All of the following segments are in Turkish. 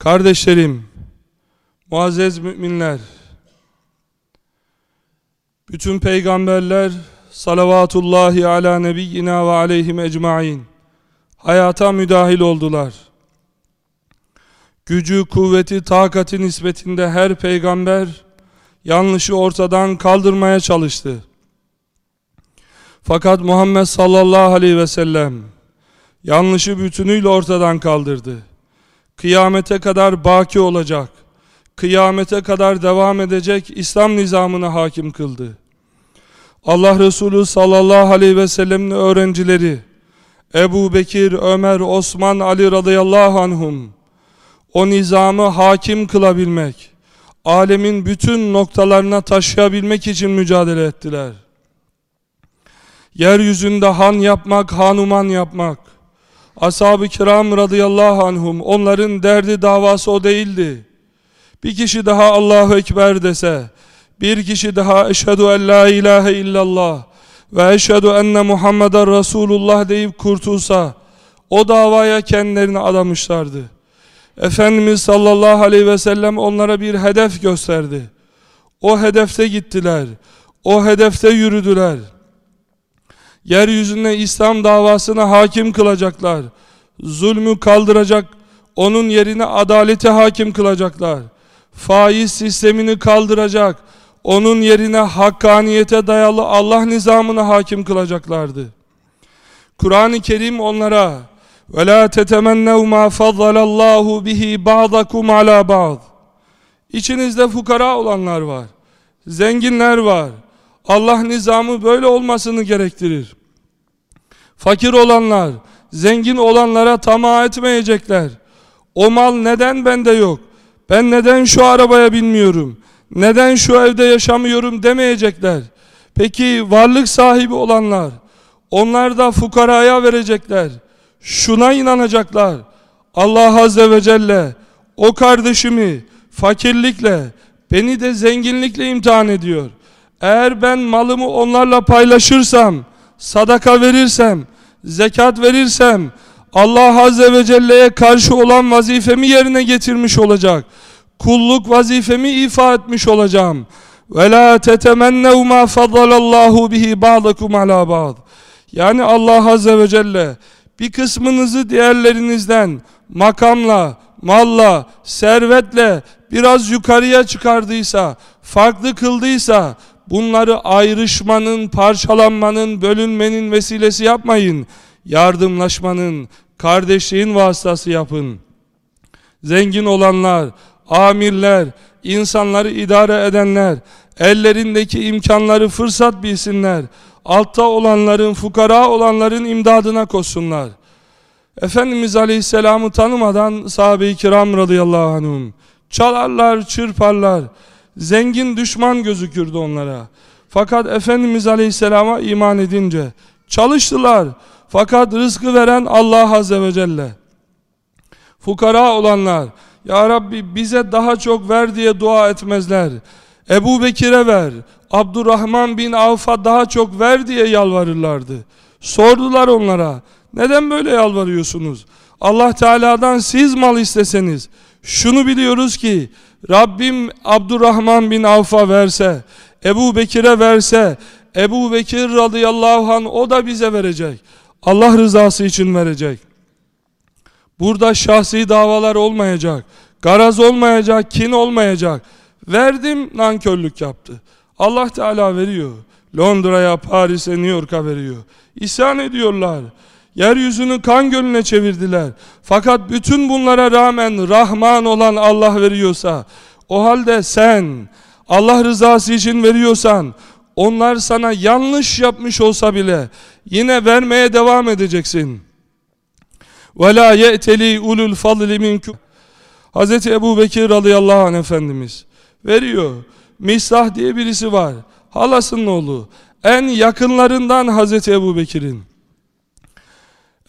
Kardeşlerim, muazzez müminler, bütün peygamberler salavatullahi ala nebiyyina ve aleyhim ecmain hayata müdahil oldular. Gücü, kuvveti, takati nispetinde her peygamber yanlışı ortadan kaldırmaya çalıştı. Fakat Muhammed sallallahu aleyhi ve sellem yanlışı bütünüyle ortadan kaldırdı. Kıyamete kadar baki olacak, kıyamete kadar devam edecek İslam nizamını hakim kıldı. Allah Resulü sallallahu aleyhi ve sellemin öğrencileri Ebu Bekir, Ömer, Osman, Ali radıyallahu anhum o nizamı hakim kılabilmek, alemin bütün noktalarına taşıyabilmek için mücadele ettiler. Yeryüzünde han yapmak, hanuman yapmak. Ashab-ı kiram radıyallahu anhum onların derdi davası o değildi. Bir kişi daha Allahu Ekber dese, bir kişi daha eşhedü en la ilahe illallah ve eşhedü enne Muhammeden Resulullah deyip kurtulsa, o davaya kendilerini adamışlardı. Efendimiz sallallahu aleyhi ve sellem onlara bir hedef gösterdi. O hedefte gittiler. O hedefte yürüdüler. Yeryüzüne İslam davasını hakim kılacaklar. Zulmü kaldıracak, onun yerine adaleti hakim kılacaklar. Faiz sistemini kaldıracak, onun yerine hakkaniyete dayalı Allah nizamını hakim kılacaklardı. Kur'an-ı Kerim onlara وَلَا تَتَمَنَّوْ مَا فَضَّلَ اللّٰهُ بِهِ بَعْضَكُمْ عَلَى بَعْضٍ İçinizde fukara olanlar var, zenginler var, Allah nizamı böyle olmasını gerektirir. Fakir olanlar, zengin olanlara tamah etmeyecekler. O mal neden bende yok? Ben neden şu arabaya binmiyorum? Neden şu evde yaşamıyorum demeyecekler. Peki varlık sahibi olanlar, onlar da fukaraya verecekler. Şuna inanacaklar. Allah Azze ve Celle o kardeşimi fakirlikle, beni de zenginlikle imtihan ediyor. Eğer ben malımı onlarla paylaşırsam, sadaka verirsem, zekat verirsem, Allah Azze ve Celle'ye karşı olan vazifemi yerine getirmiş olacak. Kulluk vazifemi ifa etmiş olacağım. وَلَا تَتَمَنَّوْ مَا فَضَّلَ اللّٰهُ بِهِ بَعْضَكُمْ عَلَى بَعْضٍ Yani Allah Azze ve Celle bir kısmınızı diğerlerinizden makamla, malla, servetle biraz yukarıya çıkardıysa, farklı kıldıysa, Bunları ayrışmanın, parçalanmanın, bölünmenin vesilesi yapmayın. Yardımlaşmanın, kardeşliğin vasıtası yapın. Zengin olanlar, amirler, insanları idare edenler, ellerindeki imkanları fırsat bilsinler. Altta olanların, fukara olanların imdadına koşsunlar. Efendimiz Aleyhisselam'ı tanımadan sahabe-i kiram radıyallahu anhum çalarlar, çırparlar. Zengin düşman gözükürdü onlara. Fakat Efendimiz Aleyhisselam'a iman edince çalıştılar. Fakat rızkı veren Allah Azze ve Celle. Fukara olanlar, Ya Rabbi bize daha çok ver diye dua etmezler. Ebu Bekir'e ver, Abdurrahman bin Avf'a daha çok ver diye yalvarırlardı. Sordular onlara, neden böyle yalvarıyorsunuz? Allah Teala'dan siz mal isteseniz, şunu biliyoruz ki, Rabbim Abdurrahman bin Avf'a verse, Ebu Bekir'e verse, Ebu Bekir radıyallahu anh o da bize verecek. Allah rızası için verecek. Burada şahsi davalar olmayacak. Garaz olmayacak, kin olmayacak. Verdim, nankörlük yaptı. Allah Teala veriyor. Londra'ya, Paris'e, New York'a veriyor. İsyan ediyorlar. Yeryüzünü kan gölüne çevirdiler. Fakat bütün bunlara rağmen Rahman olan Allah veriyorsa, o halde sen Allah rızası için veriyorsan, onlar sana yanlış yapmış olsa bile yine vermeye devam edeceksin. وَلَا يَأْتَلِي اُلُوا الْفَضْلِ مِنْكُمْ Hz. Ebu Bekir radıyallahu anh Efendimiz veriyor. Mislah diye birisi var. Halasının oğlu. En yakınlarından Hazreti Ebu Bekir'in.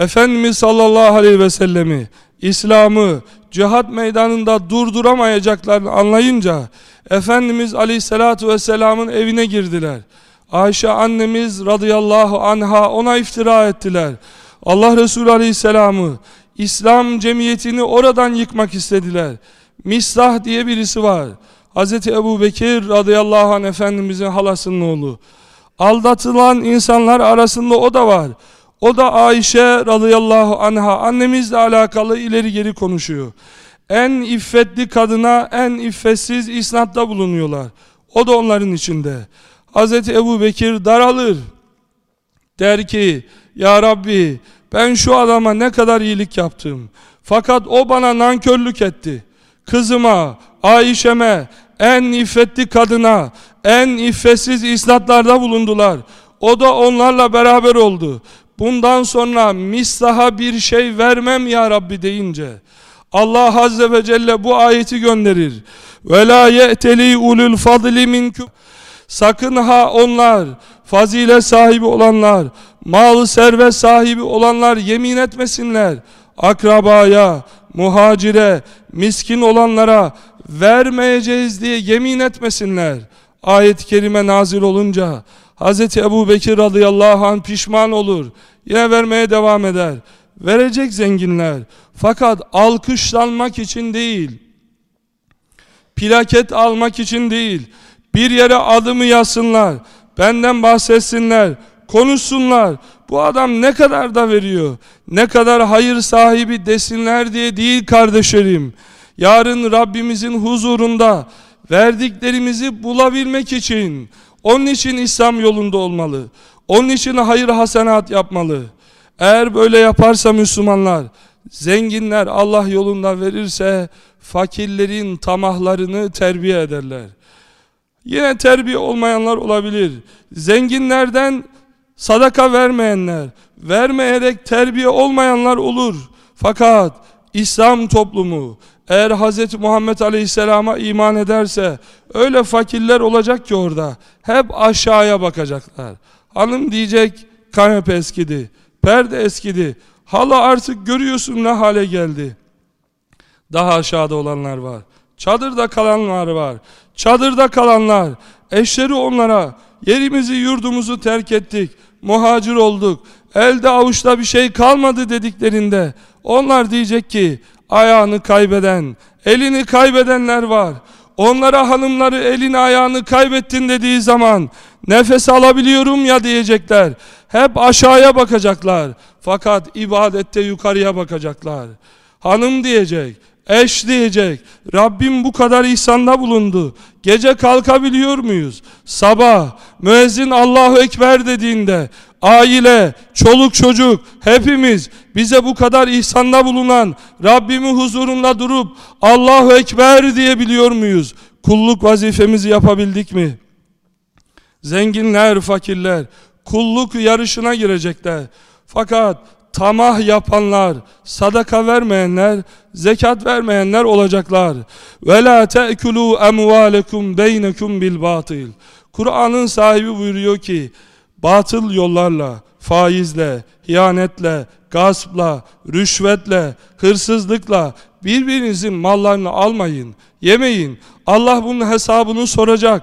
Efendimiz sallallahu aleyhi ve sellemi İslam'ı cihat meydanında durduramayacaklarını anlayınca Efendimiz aleyhissalatu vesselamın evine girdiler. Ayşe annemiz radıyallahu anha ona iftira ettiler. Allah Resulü aleyhisselamı İslam cemiyetini oradan yıkmak istediler. Mislah diye birisi var. Hz. Ebu Bekir radıyallahu anh Efendimizin halasının oğlu. Aldatılan insanlar arasında o da var. O da Ayşe radıyallahu anha annemizle alakalı ileri geri konuşuyor. En iffetli kadına en iffetsiz isnatta bulunuyorlar. O da onların içinde. Hz. Ebu Bekir daralır. Der ki Ya Rabbi ben şu adama ne kadar iyilik yaptım. Fakat o bana nankörlük etti. Kızıma, Ayşe'me, en iffetli kadına, en iffetsiz isnatlarda bulundular. O da onlarla beraber oldu. Bundan sonra mislaha bir şey vermem ya Rabbi deyince Allah Azze ve Celle bu ayeti gönderir. Ve la ye'teli ulul fadli Sakın ha onlar, fazile sahibi olanlar, mal servet sahibi olanlar yemin etmesinler. Akrabaya, muhacire, miskin olanlara vermeyeceğiz diye yemin etmesinler. Ayet-i kerime nazil olunca Hz. Ebu Bekir radıyallahu anh pişman olur. Yine vermeye devam eder. Verecek zenginler. Fakat alkışlanmak için değil. Plaket almak için değil. Bir yere adımı yazsınlar. Benden bahsetsinler. Konuşsunlar. Bu adam ne kadar da veriyor. Ne kadar hayır sahibi desinler diye değil kardeşlerim. Yarın Rabbimizin huzurunda verdiklerimizi bulabilmek için onun için İslam yolunda olmalı. Onun için hayır hasenat yapmalı. Eğer böyle yaparsa Müslümanlar, zenginler Allah yolunda verirse fakirlerin tamahlarını terbiye ederler. Yine terbiye olmayanlar olabilir. Zenginlerden sadaka vermeyenler, vermeyerek terbiye olmayanlar olur. Fakat İslam toplumu eğer Hz. Muhammed Aleyhisselam'a iman ederse öyle fakirler olacak ki orada hep aşağıya bakacaklar. Hanım diyecek kanepe eskidi, perde eskidi, halı artık görüyorsun ne hale geldi. Daha aşağıda olanlar var. Çadırda kalanlar var. Çadırda kalanlar, eşleri onlara yerimizi yurdumuzu terk ettik, muhacir olduk, elde avuçta bir şey kalmadı dediklerinde onlar diyecek ki ayağını kaybeden, elini kaybedenler var. Onlara hanımları elini ayağını kaybettin dediği zaman nefes alabiliyorum ya diyecekler. Hep aşağıya bakacaklar. Fakat ibadette yukarıya bakacaklar. Hanım diyecek, eş diyecek. Rabbim bu kadar ihsanda bulundu. Gece kalkabiliyor muyuz? Sabah müezzin Allahu Ekber dediğinde aile, çoluk çocuk hepimiz bize bu kadar ihsanda bulunan Rabbimin huzurunda durup Allahu Ekber diyebiliyor muyuz? Kulluk vazifemizi yapabildik mi? Zenginler, fakirler kulluk yarışına girecekler. Fakat tamah yapanlar, sadaka vermeyenler, zekat vermeyenler olacaklar. Ve la te'kulu emvalekum beynekum bil. Kur'an'ın sahibi buyuruyor ki batıl yollarla, faizle, hiyanetle, gaspla, rüşvetle, hırsızlıkla birbirinizin mallarını almayın, yemeyin. Allah bunun hesabını soracak.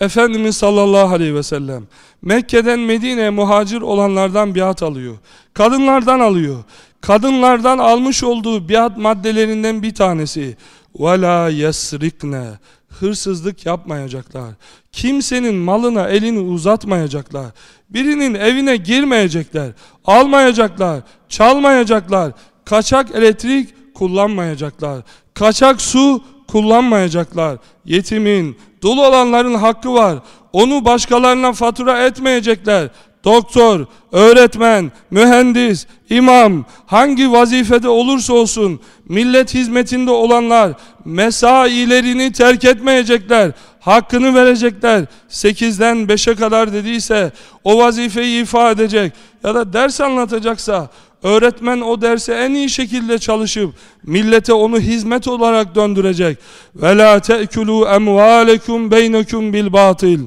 Efendimiz sallallahu aleyhi ve sellem Mekke'den Medine'ye muhacir olanlardan biat alıyor. Kadınlardan alıyor. Kadınlardan almış olduğu biat maddelerinden bir tanesi وَلَا يَسْرِقْنَ Hırsızlık yapmayacaklar. Kimsenin malına elini uzatmayacaklar. Birinin evine girmeyecekler. Almayacaklar. Çalmayacaklar. Kaçak elektrik kullanmayacaklar. Kaçak su kullanmayacaklar. Yetimin, dul olanların hakkı var. Onu başkalarına fatura etmeyecekler. Doktor, öğretmen, mühendis, imam, hangi vazifede olursa olsun millet hizmetinde olanlar mesailerini terk etmeyecekler. Hakkını verecekler. 8'den 5'e kadar dediyse o vazifeyi ifa edecek. Ya da ders anlatacaksa Öğretmen o derse en iyi şekilde çalışıp millete onu hizmet olarak döndürecek. Ve la te'kulu emvalekum beynekum bil batil.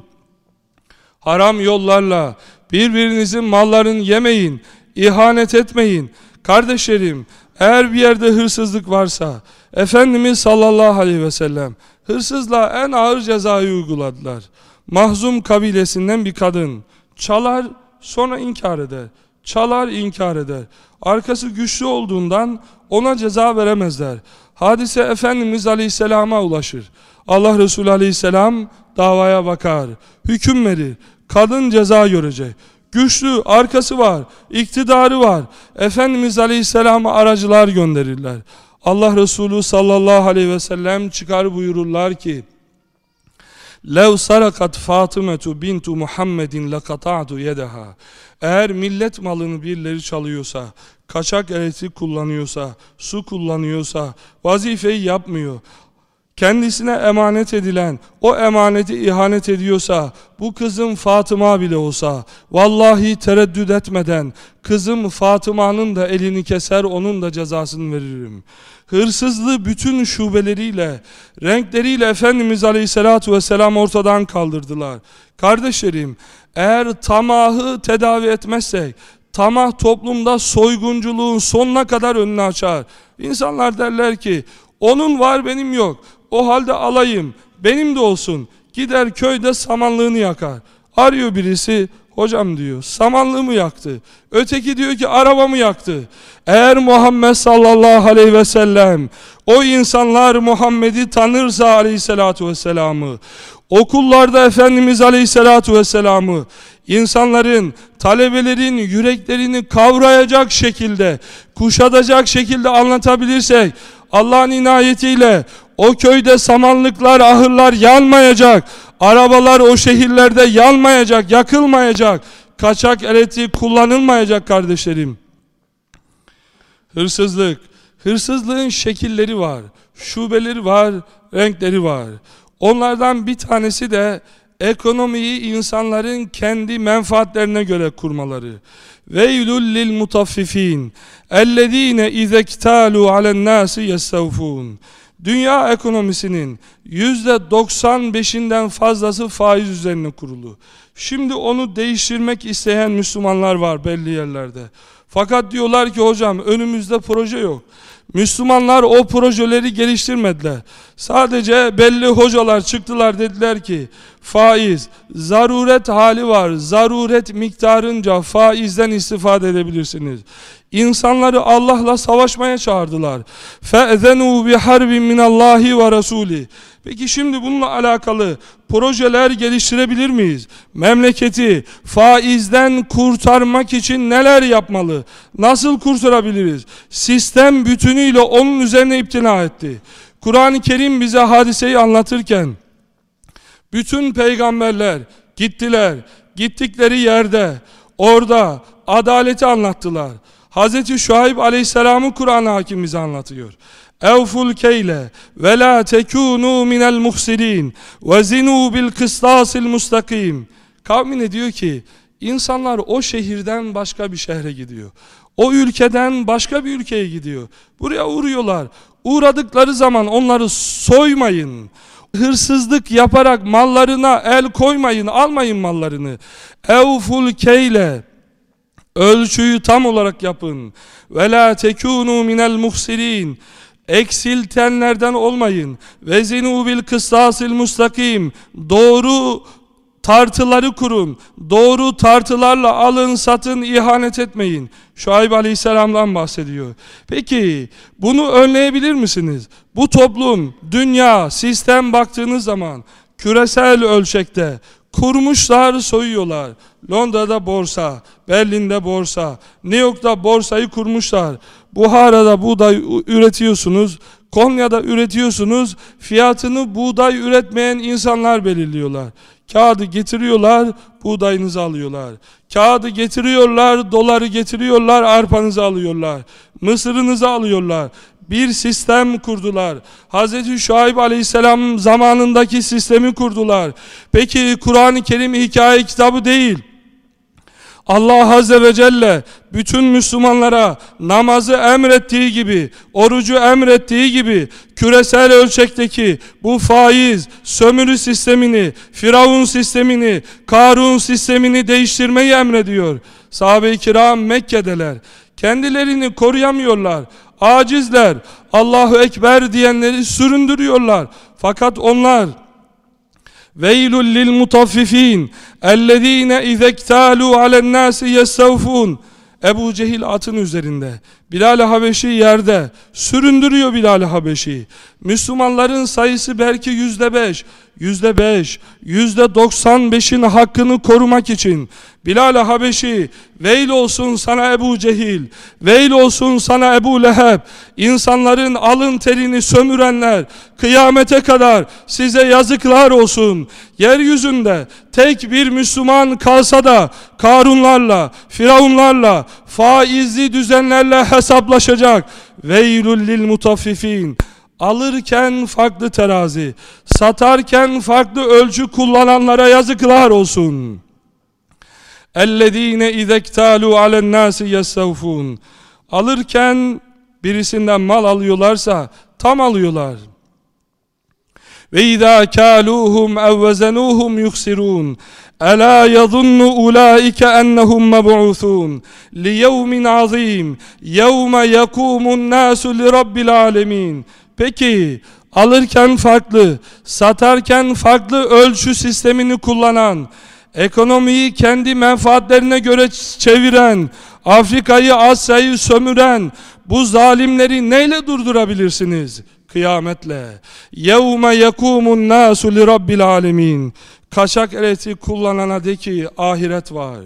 Haram yollarla birbirinizin mallarını yemeyin, ihanet etmeyin. Kardeşlerim, eğer bir yerde hırsızlık varsa Efendimiz sallallahu aleyhi ve sellem hırsızla en ağır cezayı uyguladılar. Mahzum kabilesinden bir kadın çalar sonra inkar eder. çalar inkar eder. Arkası güçlü olduğundan ona ceza veremezler. Hadise Efendimiz Aleyhisselam'a ulaşır. Allah Resulü Aleyhisselam davaya bakar, hüküm verir. Kadın ceza görecek. Güçlü, arkası var, iktidarı var. Efendimiz Aleyhisselam'a aracılar gönderirler. Allah Resulü sallallahu aleyhi ve sellem çıkar buyururlar ki لَوْ سَرَقَتْ فَاطِمَةُ بِنْتُ مُحَمَّدٍ لَقَطَعْتُ يَدَهَا Eğer millet malını birileri çalıyorsa, kaçak elektrik kullanıyorsa, su kullanıyorsa, vazifeyi yapmıyor, kendisine emanet edilen o emaneti ihanet ediyorsa bu kızım Fatıma bile olsa vallahi tereddüt etmeden kızım Fatıma'nın da elini keser onun da cezasını veririm. Hırsızlığı bütün şubeleriyle renkleriyle Efendimiz Aleyhisselatü Vesselam ortadan kaldırdılar. Kardeşlerim eğer tamahı tedavi etmezsek tamah toplumda soygunculuğun sonuna kadar önünü açar. İnsanlar derler ki onun var benim yok. O halde alayım. Benim de olsun. Gider köyde samanlığını yakar. Arıyor birisi. Hocam diyor samanlığımı yaktı. Öteki diyor ki arabamı yaktı. Eğer Muhammed sallallahu aleyhi ve sellem o insanlar Muhammed'i tanırsa aleyhissalatu vesselamı okullarda Efendimiz aleyhissalatu vesselamı insanların, talebelerin yüreklerini kavrayacak şekilde, kuşatacak şekilde anlatabilirsek Allah'ın inayetiyle o köyde samanlıklar, ahırlar yanmayacak. Arabalar o şehirlerde yanmayacak, yakılmayacak. Kaçak elektrik kullanılmayacak kardeşlerim. Hırsızlık. Hırsızlığın şekilleri var. Şubeleri var, renkleri var. Onlardan bir tanesi de ekonomiyi insanların kendi menfaatlerine göre kurmaları. Veylül lil mutaffifin ellezine izektalu alen nasi. Dünya ekonomisinin yüzde 95'inden fazlası faiz üzerine kurulu. Şimdi onu değiştirmek isteyen Müslümanlar var belli yerlerde. Fakat diyorlar ki hocam önümüzde proje yok. Müslümanlar o projeleri geliştirmediler. Sadece belli hocalar çıktılar dediler ki faiz, zaruret hali var. Zaruret miktarınca faizden istifade edebilirsiniz. İnsanları Allah'la savaşmaya çağırdılar. فَاَذَنُوا بِحَرْبٍ مِنَ اللّٰهِ وَرَسُولِهِ Peki şimdi bununla alakalı projeler geliştirebilir miyiz? Memleketi faizden kurtarmak için neler yapmalı? Nasıl kurtarabiliriz? Sistem bütünüyle onun üzerine iptina etti. Kur'an-ı Kerim bize hadiseyi anlatırken bütün peygamberler gittiler. Gittikleri yerde orada adaleti anlattılar. Hz. Şuayb Aleyhisselam'ı Kur'an hakim bize anlatıyor. Evful keyle ve la tekunu minel muhsirin ve zinu bil kıstasil mustakim. Kavmine diyor ki insanlar o şehirden başka bir şehre gidiyor. O ülkeden başka bir ülkeye gidiyor. Buraya uğruyorlar. Uğradıkları zaman onları soymayın. Hırsızlık yaparak mallarına el koymayın, almayın mallarını. Evful keyle Ölçüyü tam olarak yapın. Ve la tekunu minel muhsirin. Eksiltenlerden olmayın. Ve zinu bil kıstasil mustakim. Doğru tartıları kurun. Doğru tartılarla alın, satın, ihanet etmeyin. Şuayb Aleyhisselam'dan bahsediyor. Peki bunu önleyebilir misiniz? Bu toplum, dünya, sistem baktığınız zaman küresel ölçekte kurmuşlar, soyuyorlar. Londra'da borsa, Berlin'de borsa, New York'ta borsayı kurmuşlar. Buhara'da buğday üretiyorsunuz, Konya'da üretiyorsunuz, fiyatını buğday üretmeyen insanlar belirliyorlar. Kağıdı getiriyorlar, buğdayınızı alıyorlar. Kağıdı getiriyorlar, doları getiriyorlar, arpanızı alıyorlar. Mısırınızı alıyorlar bir sistem kurdular. Hz. Şuayb aleyhisselam zamanındaki sistemi kurdular. Peki Kur'an-ı Kerim hikaye kitabı değil. Allah Azze ve Celle bütün Müslümanlara namazı emrettiği gibi, orucu emrettiği gibi küresel ölçekteki bu faiz, sömürü sistemini, Firavun sistemini, Karun sistemini değiştirmeyi emrediyor. Sahabe-i kiram Mekke'deler. Kendilerini koruyamıyorlar. Acizler. Allahu Ekber diyenleri süründürüyorlar. Fakat onlar Veylül lil mutaffifin ellezine izektalu alen nasi yestevfun Ebu Cehil atın üzerinde. Bilal-i Habeşi yerde. Süründürüyor Bilal-i Habeşi. Müslümanların sayısı belki yüzde beş. Yüzde beş. Yüzde doksan beşin hakkını korumak için. Bilal-i Habeşi. Veil olsun sana Ebu Cehil. Veil olsun sana Ebu Leheb. İnsanların alın terini sömürenler. Kıyamete kadar size yazıklar olsun. Yeryüzünde tek bir Müslüman kalsa da Karunlarla, Firavunlarla, faizli düzenlerle hesaplaşacak. Veylül lil mutaffifin. Alırken farklı terazi, satarken farklı ölçü kullananlara yazıklar olsun. اَلَّذ۪ينَ اِذَا اكْتَالُوا عَلَى النَّاسِ يَسْتَوْفُونَ Alırken birisinden mal alıyorlarsa tam alıyorlar. Ve izâ kâlûhum evvezenûhum yuksirûn. Ulaike ennehum meb'ûthûn. Li yevmin azîm. Yevme yekûmun nâsu li rabbil âlemin. Peki alırken farklı, satarken farklı ölçü sistemini kullanan, ekonomiyi kendi menfaatlerine göre çeviren, Afrika'yı Asya'yı sömüren bu zalimleri neyle durdurabilirsiniz? Kıyametle. Yekumun nasu li rabbil alemin. Kaçak elektrik kullanana de ki ahiret var.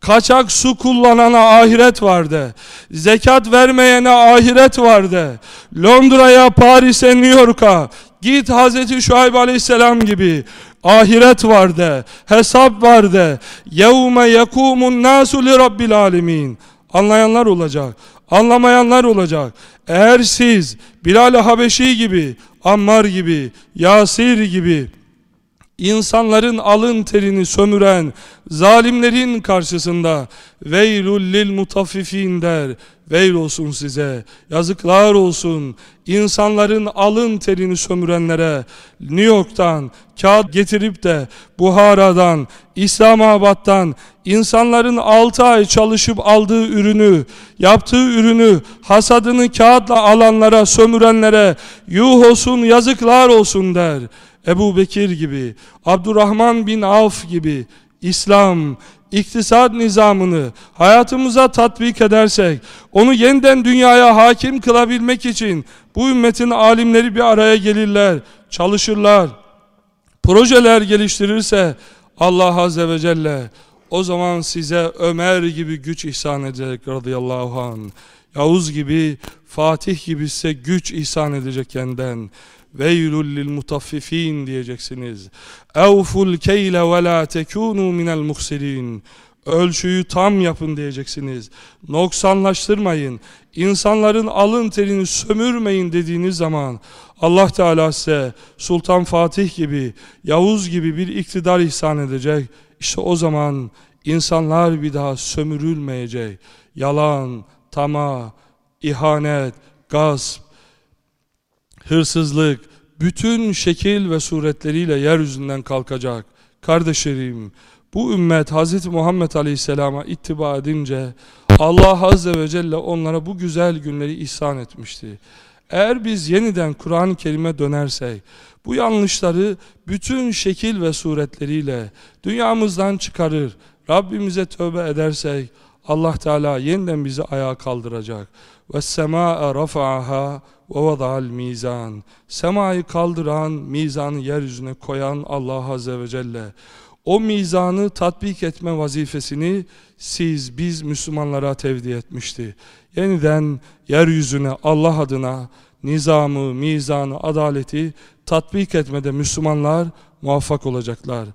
Kaçak su kullanana ahiret var de. Zekat vermeyene ahiret var de. Londra'ya, Paris'e, New York'a git Hazreti Şuayb Aleyhisselam gibi ahiret var de. Hesap var de. Yevme yekumun nasu li rabbil alemin. Anlayanlar olacak. Anlamayanlar olacak. Eğer siz Bilal-i Habeşi gibi, Ammar gibi, Yasir gibi insanların alın terini sömüren zalimlerin karşısında veylul lil mutaffifin der. Veil olsun size, yazıklar olsun insanların alın terini sömürenlere New York'tan kağıt getirip de Buhara'dan, İslamabad'dan insanların 6 ay çalışıp aldığı ürünü, yaptığı ürünü, hasadını kağıtla alanlara, sömürenlere yuh olsun, yazıklar olsun der. Ebu Bekir gibi, Abdurrahman bin Avf gibi İslam, iktisat nizamını hayatımıza tatbik edersek, onu yeniden dünyaya hakim kılabilmek için bu ümmetin alimleri bir araya gelirler, çalışırlar, projeler geliştirirse Allah Azze ve Celle o zaman size Ömer gibi güç ihsan edecek radıyallahu anh. Yavuz gibi, Fatih gibi size güç ihsan edecek kendinden. Veylül lil mutaffifin diyeceksiniz. Evful keyle ve la tekunu minel muhsirin. Ölçüyü tam yapın diyeceksiniz. Noksanlaştırmayın. İnsanların alın terini sömürmeyin dediğiniz zaman Allah Teala size Sultan Fatih gibi, Yavuz gibi bir iktidar ihsan edecek. İşte o zaman insanlar bir daha sömürülmeyecek. Yalan, tama, ihanet, gasp, hırsızlık, bütün şekil ve suretleriyle yeryüzünden kalkacak. Kardeşlerim, bu ümmet Hz. Muhammed Aleyhisselam'a ittiba edince Allah Azze ve Celle onlara bu güzel günleri ihsan etmişti. Eğer biz yeniden Kur'an-ı Kerim'e dönersek, bu yanlışları bütün şekil ve suretleriyle dünyamızdan çıkarır, Rabbimize tövbe edersek, Allah Teala yeniden bizi ayağa kaldıracak. Ve semaa rafa'aha vada'al mizan. Semayı kaldıran, mizanı yeryüzüne koyan Allah Azze ve Celle. O mizanı tatbik etme vazifesini siz, biz Müslümanlara tevdi etmişti. Yeniden yeryüzüne Allah adına nizamı, mizanı, adaleti tatbik etmede Müslümanlar muvaffak olacaklar.